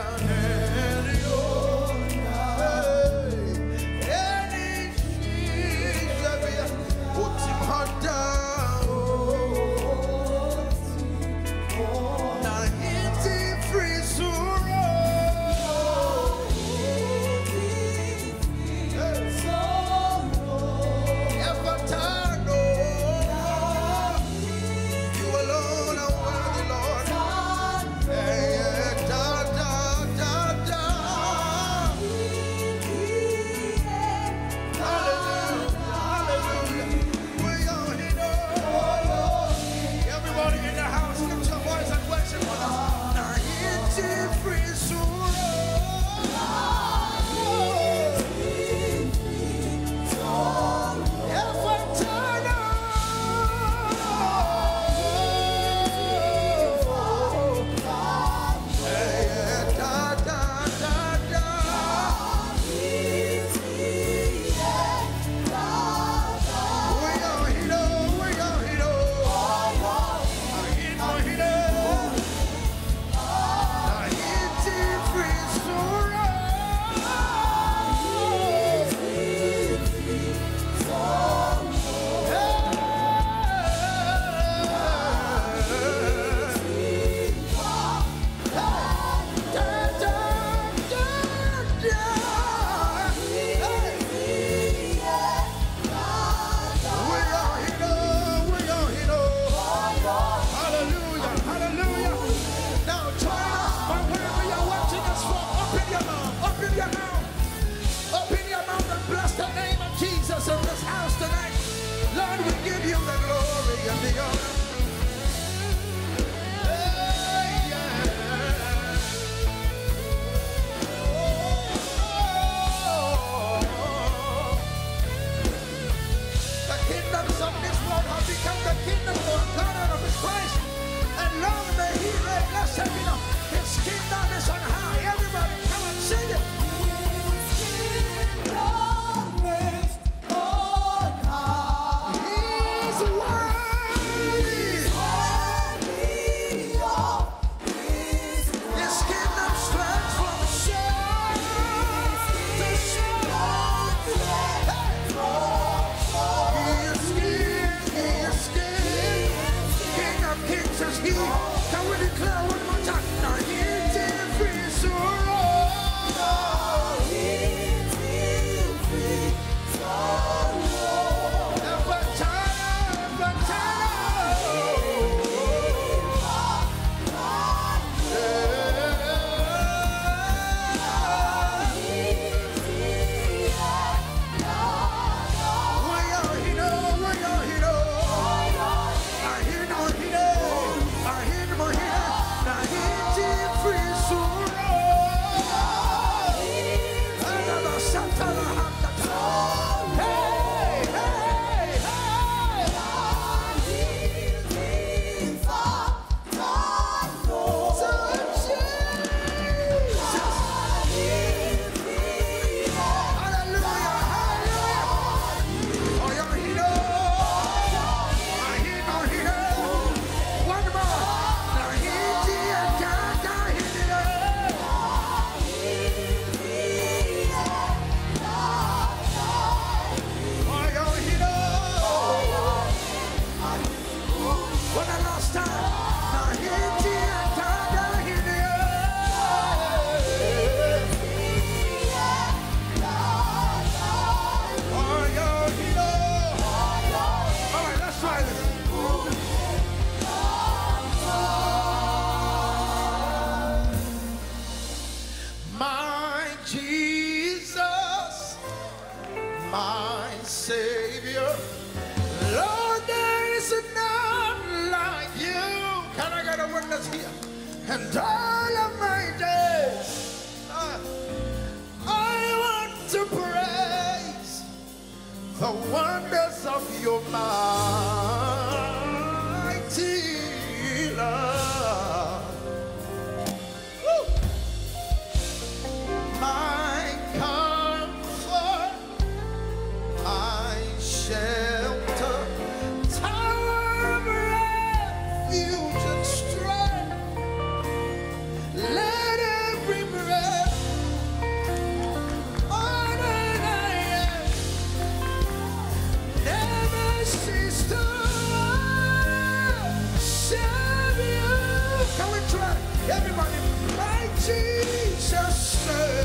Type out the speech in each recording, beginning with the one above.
shishabiane Eni the honor. Jesus said.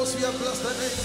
Atmosphere, bless the name.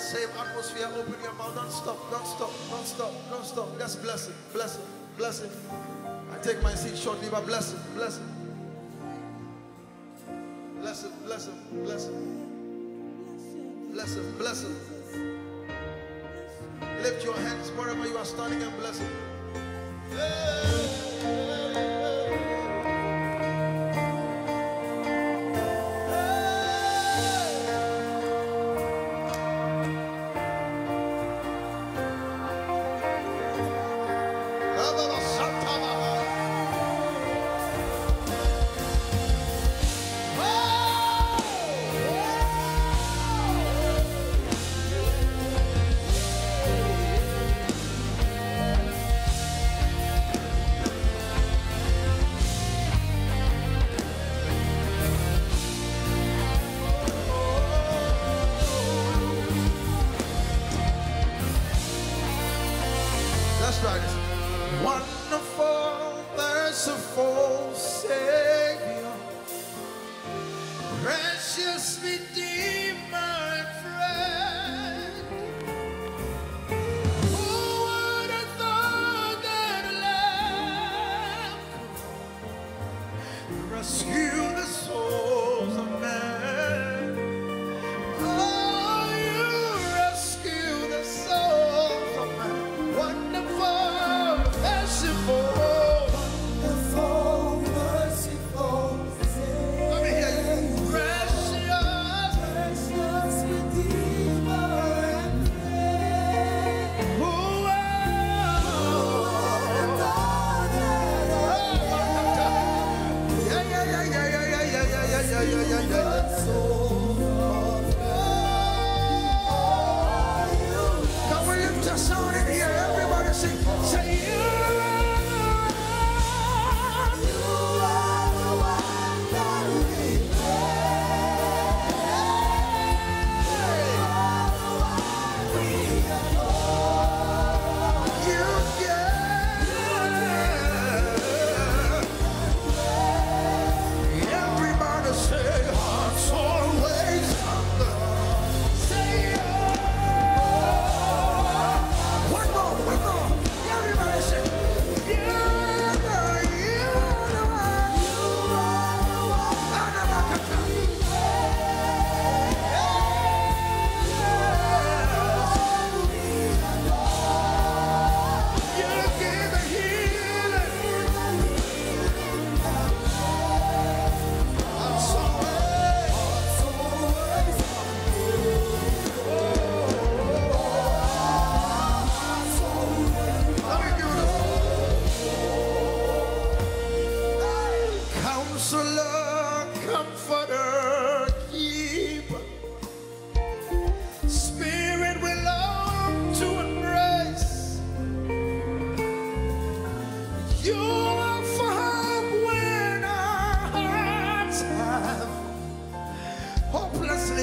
That same atmosphere, open your mouth. Don't stop, don't stop, don't stop, don't stop. Just bless it, bless it, bless it. I take my seat shortly, but bless it, bless it. Bless it, bless bless. Bless bless. Lift your hands wherever you are standing and bless it. Let's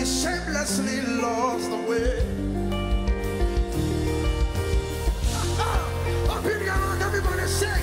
Shamelessly lost the way. Up in the air, Everybody say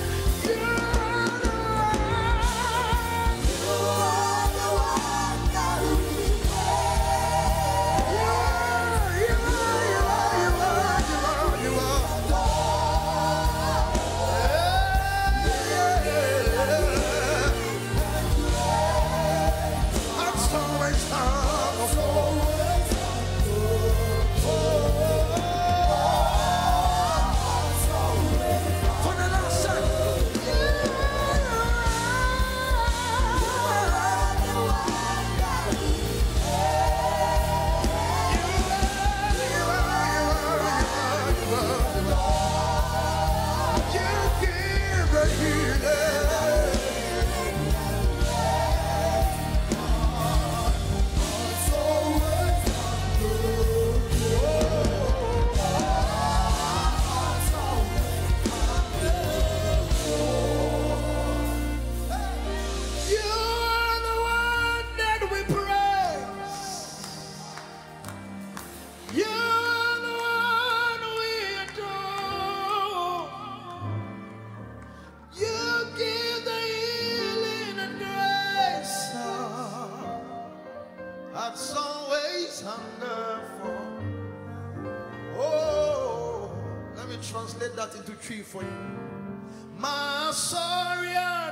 for you.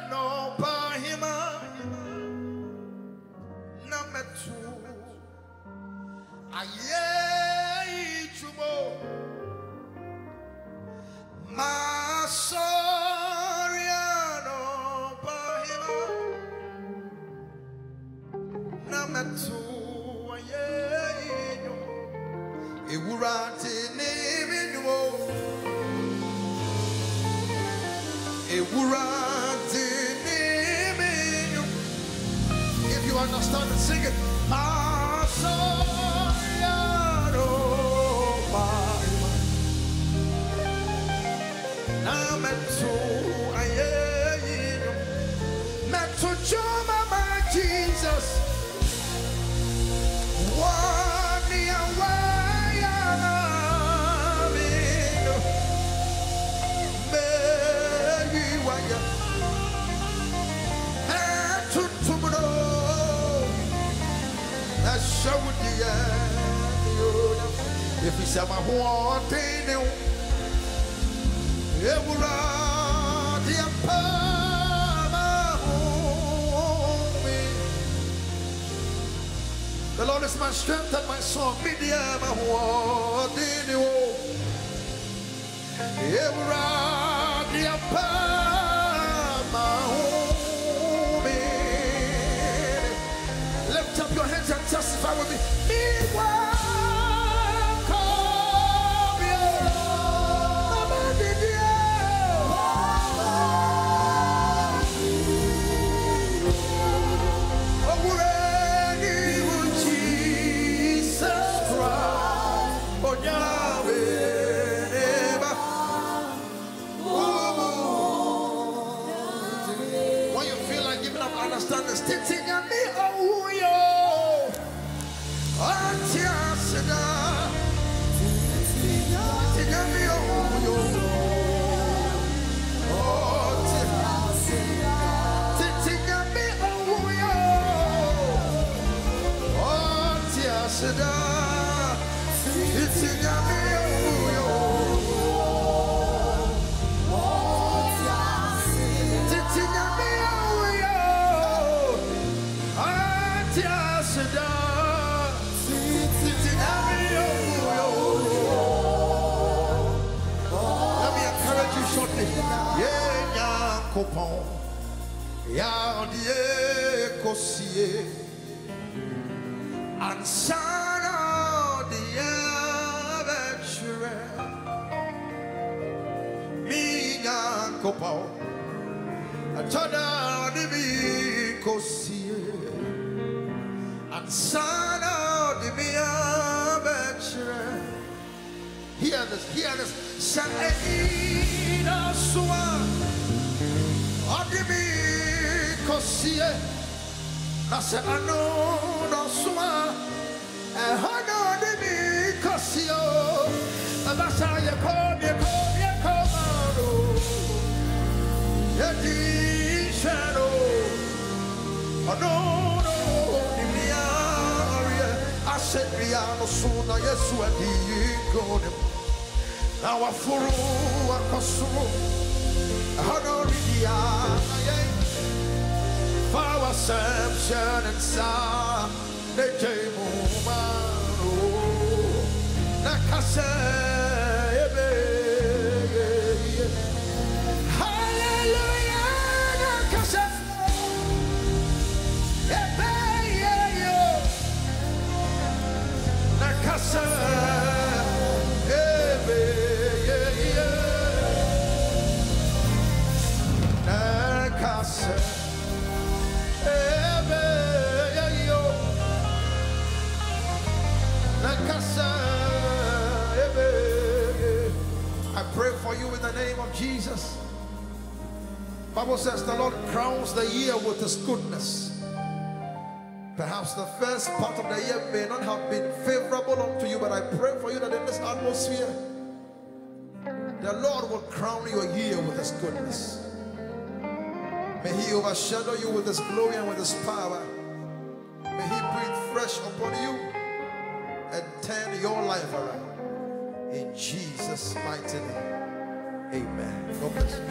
No pahima number two. Aye If he said my wanting you, it will run the The Lord is my strength and my song. Media, my wanting you. It will run the Lift up your hands and testify with me. Me Nyankopɔn, yadeɛ kɔsie. Ansa na ɔdeɛ bɛkyerɛ. Me Nyankopɔn, ɛtɔ da ɔde me kɔsie. Ansa na ɔde me abɛkyerɛ. Hear this, hear this. Sa'ida suwa. Adimi kosie. Na se ano no suwa. Ehano adimi kosio. Oh. Abasa ye kom ye kom ye komano. Ye di shadow. Oh no no. Nimia arie. Aset riano suna Yesu adi konim. Now I furu akosuru. Honoridia. Power Samson and. Ne jemu maro. Nakase. I pray for you in the name of Jesus. Bible says the Lord crowns the year with his goodness. Perhaps the first part of the year may not have been favorable unto you, but I pray for you that in this atmosphere, the Lord will crown your year with His goodness. May He overshadow you with His glory and with His power. May He breathe fresh upon you and turn your life around. In Jesus' mighty name. Amen. God bless you.